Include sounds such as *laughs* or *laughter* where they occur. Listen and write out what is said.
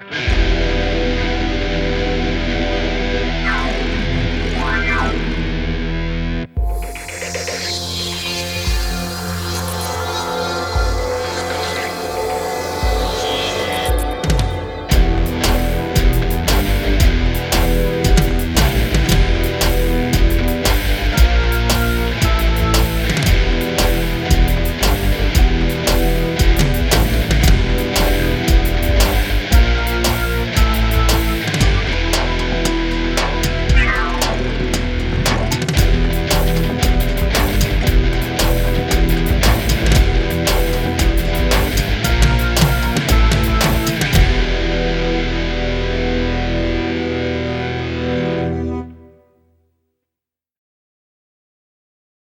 Bye. *laughs*